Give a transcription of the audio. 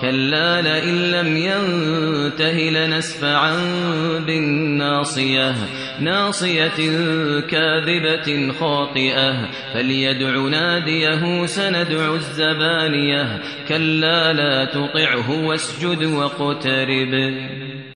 كلا لئن لم ينته لنسفعا بالناصية ناصية كاذبة خاطئة فليدع ناديه سندع الزبانية كلا لا تطعه واسجد واقترب.